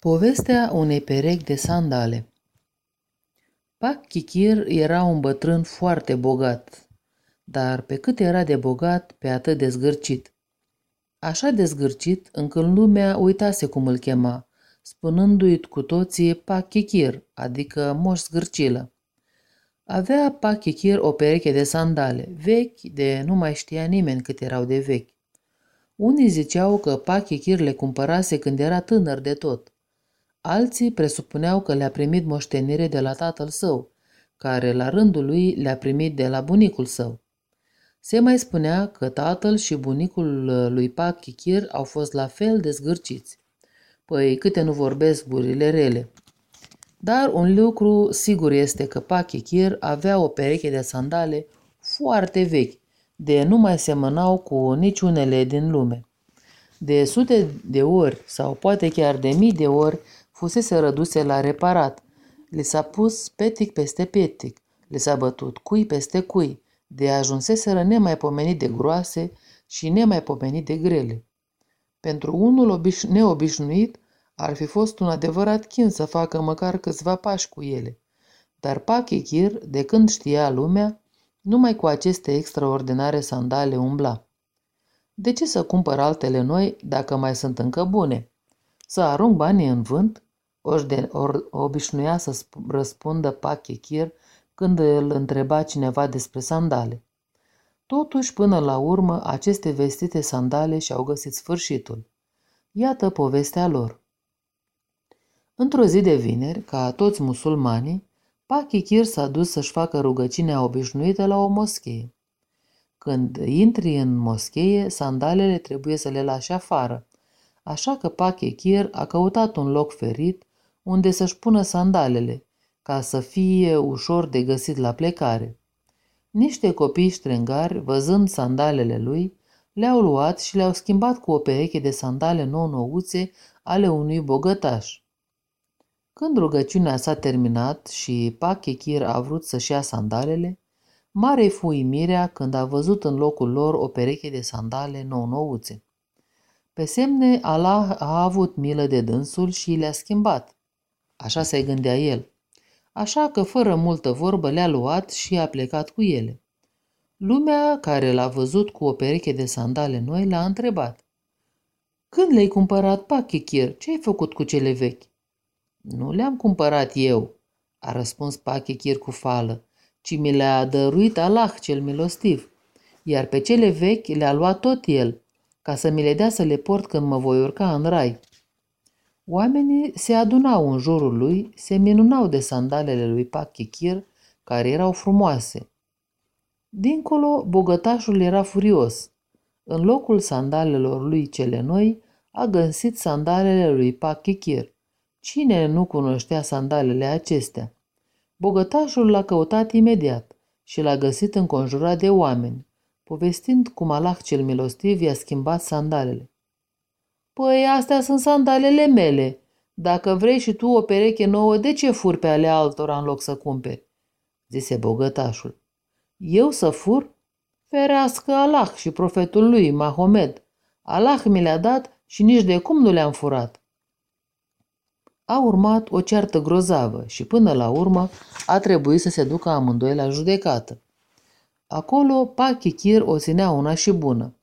Povestea unei perechi de sandale Pac Chichir era un bătrân foarte bogat, dar pe cât era de bogat, pe atât de zgârcit. Așa de zgârcit, încât lumea uitase cum îl chema, spunându-i cu toții Pac Chichir, adică moș zgârcilă. Avea Pac Chichir o pereche de sandale, vechi, de nu mai știa nimeni cât erau de vechi. Unii ziceau că Pac Chichir le cumpărase când era tânăr de tot – Alții presupuneau că le-a primit moștenire de la tatăl său, care la rândul lui le-a primit de la bunicul său. Se mai spunea că tatăl și bunicul lui Pac Chichir au fost la fel de zgârciți. Păi câte nu vorbesc gurile rele. Dar un lucru sigur este că Pac Chichir avea o pereche de sandale foarte vechi, de nu mai semănau cu niciunele din lume. De sute de ori sau poate chiar de mii de ori fusese răduse la reparat. Le s-a pus petic peste petic, le s-a bătut cui peste cui, de ajunseseră nemaipomenit de groase și nemaipomenit de grele. Pentru unul obiș- neobișnuit, ar fi fost un adevărat chin să facă măcar câțiva pași cu ele. Dar Pachechir, de când știa lumea, numai cu aceste extraordinare sandale umbla. De ce să cumpăr altele noi dacă mai sunt încă bune? Să arunc banii în vânt? Ori, de, ori obișnuia să răspundă Pachechir când îl întreba cineva despre sandale. Totuși, până la urmă, aceste vestite sandale și-au găsit sfârșitul. Iată povestea lor. Într-o zi de vineri, ca toți musulmanii, Pachechir s-a dus să-și facă rugăciunea obișnuită la o moschee. Când intri în moschee, sandalele trebuie să le lași afară, așa că Pachechir a căutat un loc ferit unde să-și pună sandalele, ca să fie ușor de găsit la plecare. Niște copii ștrengari, văzând sandalele lui, le-au luat și le-au schimbat cu o pereche de sandale nou-nouțe ale unui bogătaș. Când rugăciunea s-a terminat și Pachechir a vrut să-și ia sandalele, mare fu uimirea când a văzut în locul lor o pereche de sandale nou-nouțe. Pe semne, Allah a avut milă de dânsul și le-a schimbat. Așa se gândea el. Așa că, fără multă vorbă, le-a luat și a plecat cu ele. Lumea care l-a văzut cu o pereche de sandale noi l-a întrebat. Când le-ai cumpărat, Pachichir? Ce ai făcut cu cele vechi? Nu le-am cumpărat eu, a răspuns Pachichir cu fală, ci mi le-a dăruit Allah cel milostiv, iar pe cele vechi le-a luat tot el, ca să mi le dea să le port când mă voi urca în rai. Oamenii se adunau în jurul lui, se minunau de sandalele lui Pachichir, care erau frumoase. Dincolo, bogătașul era furios. În locul sandalelor lui cele noi, a găsit sandalele lui Pachichir. Cine nu cunoștea sandalele acestea? Bogătașul l-a căutat imediat și l-a găsit înconjurat de oameni, povestind cum Allah cel milostiv i-a schimbat sandalele. Păi, astea sunt sandalele mele. Dacă vrei și tu o pereche nouă, de ce fur pe ale altora în loc să cumperi? zise bogătașul. Eu să fur? Ferească Allah și profetul lui, Mahomed. Allah mi le-a dat și nici de cum nu le-am furat. A urmat o ceartă grozavă și până la urmă a trebuit să se ducă amândoi la judecată. Acolo, Pachichir o ținea una și bună.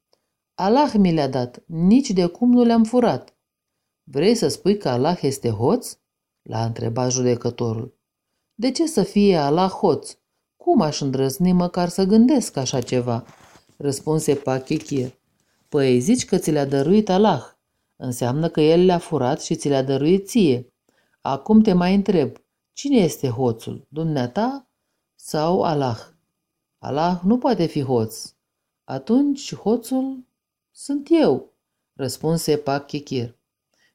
Allah mi le-a dat, nici de cum nu le-am furat. Vrei să spui că Allah este hoț? L-a întrebat judecătorul. De ce să fie Allah hoț? Cum aș îndrăzni măcar să gândesc așa ceva? Răspunse Pachichir. Păi zici că ți le-a dăruit Allah. Înseamnă că el le-a furat și ți le-a dăruit ție. Acum te mai întreb, cine este hoțul, dumneata sau Allah? Allah nu poate fi hoț. Atunci hoțul sunt eu, răspunse Pachechir.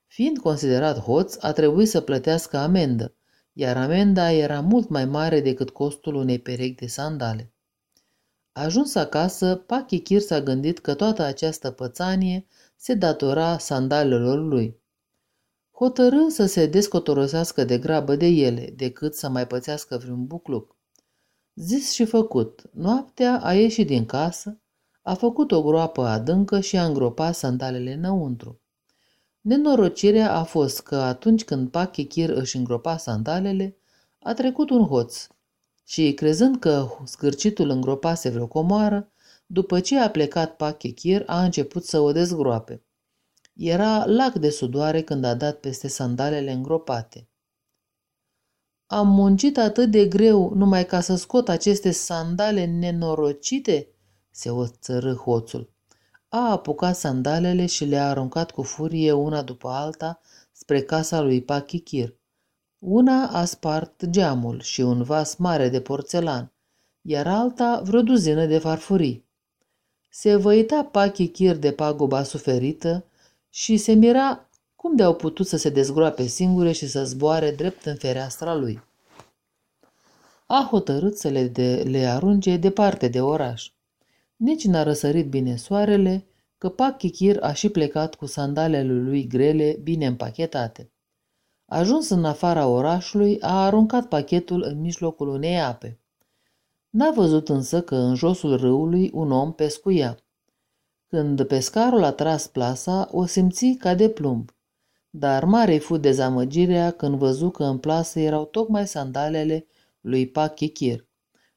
Fiind considerat hoț, a trebuit să plătească amendă, iar amenda era mult mai mare decât costul unei perechi de sandale. Ajuns acasă, Pachechir s-a gândit că toată această pățanie se datora sandalelor lui. Hotărâ să se descotorosească de grabă de ele, decât să mai pățească vreun bucluc. Zis și făcut, noaptea a ieșit din casă, a făcut o groapă adâncă și a îngropat sandalele înăuntru. Nenorocirea a fost că atunci când Pachechir își îngropa sandalele, a trecut un hoț și, crezând că scârcitul îngropase vreo comoară, după ce a plecat Pachechir, a început să o dezgroape. Era lac de sudoare când a dat peste sandalele îngropate. Am muncit atât de greu numai ca să scot aceste sandale nenorocite?" Se oțărâ hoțul. A apucat sandalele și le-a aruncat cu furie una după alta spre casa lui Pachichir. Una a spart geamul și un vas mare de porțelan, iar alta vreo duzină de farfurii. Se văita Pachichir de paguba suferită și se mira cum de-au putut să se dezgroape singure și să zboare drept în fereastra lui. A hotărât să le, de, le arunce departe de oraș. Nici n-a răsărit bine soarele, că Pachichir a și plecat cu sandalele lui grele bine împachetate. Ajuns în afara orașului, a aruncat pachetul în mijlocul unei ape. N-a văzut însă că în josul râului un om pescuia. Când pescarul a tras plasa, o simți ca de plumb. Dar mare fu dezamăgirea când văzu că în plasă erau tocmai sandalele lui Pachichir.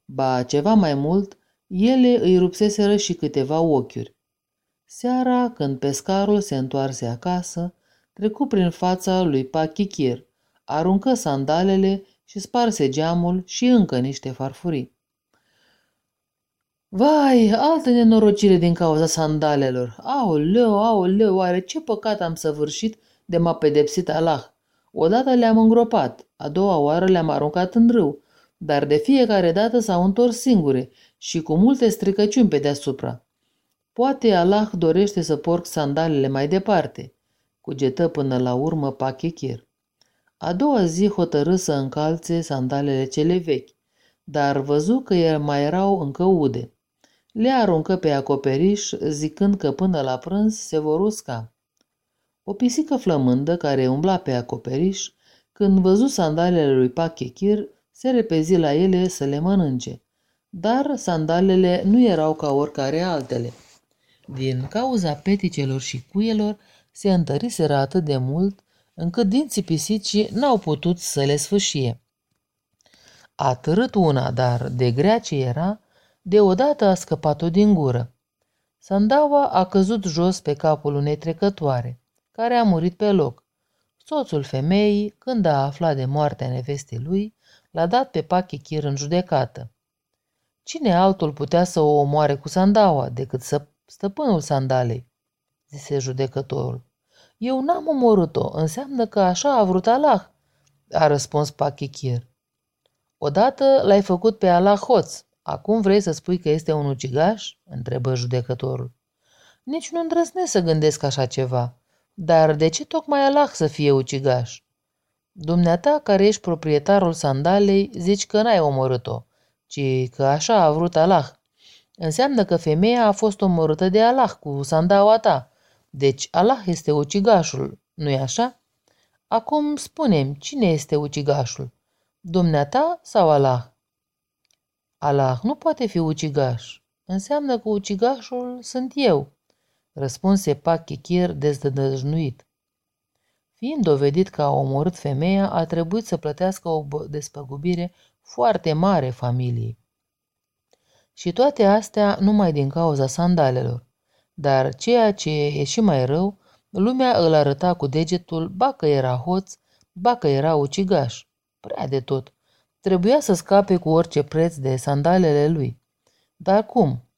Ba, ceva mai mult, ele îi rupseseră și câteva ochiuri. Seara, când pescarul se întoarse acasă, trecu prin fața lui Pachichir, aruncă sandalele și sparse geamul și încă niște farfurii. Vai, altă nenorocire din cauza sandalelor. Aoleu, aoleu, oare ce păcat am săvârșit de m-a pedepsit Allah. Odată le-am îngropat, a doua oară le-am aruncat în râu, dar de fiecare dată s-au întors singure și cu multe stricăciuni pe deasupra. Poate Allah dorește să porc sandalele mai departe, cugetă până la urmă Pachechir. A doua zi hotărâ să încalțe sandalele cele vechi, dar văzu că mai erau încă ude. Le aruncă pe acoperiș, zicând că până la prânz se vor usca. O pisică flămândă care umbla pe acoperiș, când văzu sandalele lui Pachechir, se repezi la ele să le mănânce. Dar sandalele nu erau ca oricare altele. Din cauza peticelor și cuielor se întăriseră atât de mult încât dinții pisicii n-au putut să le sfâșie. A târât una, dar de grea ce era, deodată a scăpat-o din gură. Sandaua a căzut jos pe capul unei trecătoare, care a murit pe loc. Soțul femeii, când a aflat de moartea nevestei lui, l-a dat pe Pachichir în judecată. Cine altul putea să o omoare cu sandaua decât să stăpânul sandalei? zise judecătorul. Eu n-am omorât-o, înseamnă că așa a vrut Allah, a răspuns Pachichir. Odată l-ai făcut pe Allah hoț, acum vrei să spui că este un ucigaș? întrebă judecătorul. Nici nu îndrăznesc să gândesc așa ceva. Dar de ce tocmai Allah să fie ucigaș? Dumneata, care ești proprietarul sandalei, zici că n-ai omorât-o, ci că așa a vrut Allah. Înseamnă că femeia a fost omorâtă de Allah cu sandaua ta. Deci Allah este ucigașul, nu-i așa? Acum spunem, cine este ucigașul? Dumneata sau Allah? Allah nu poate fi ucigaș. Înseamnă că ucigașul sunt eu, răspunse Pachichir dezdădăjnuit. Fiind dovedit că a omorât femeia, a trebuit să plătească o despăgubire foarte mare familiei. Și toate astea numai din cauza sandalelor. Dar ceea ce e și mai rău, lumea îl arăta cu degetul, ba că era hoț, ba că era ucigaș. Prea de tot. Trebuia să scape cu orice preț de sandalele lui. Dar cum?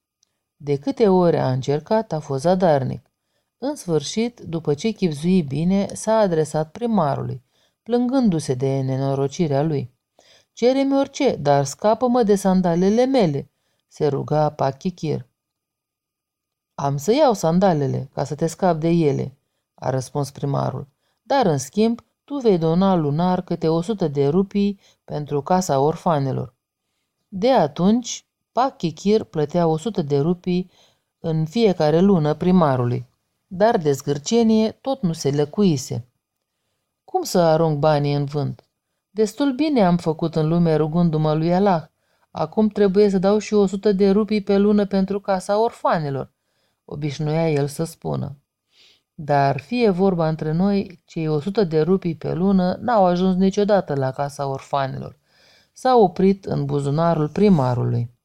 De câte ori a încercat, a fost zadarnic. În sfârșit, după ce chipzui bine, s-a adresat primarului, plângându-se de nenorocirea lui. Cere-mi orice, dar scapă-mă de sandalele mele, se ruga Pachichir. Am să iau sandalele, ca să te scap de ele, a răspuns primarul, dar în schimb tu vei dona lunar câte o sută de rupii pentru casa orfanelor. De atunci, Pachichir plătea o sută de rupii în fiecare lună primarului dar de zgârcenie tot nu se lăcuise. Cum să arunc banii în vânt? Destul bine am făcut în lume rugându-mă lui Allah. Acum trebuie să dau și o sută de rupii pe lună pentru casa orfanelor, obișnuia el să spună. Dar fie vorba între noi, cei 100 de rupii pe lună n-au ajuns niciodată la casa orfanilor. S-au oprit în buzunarul primarului.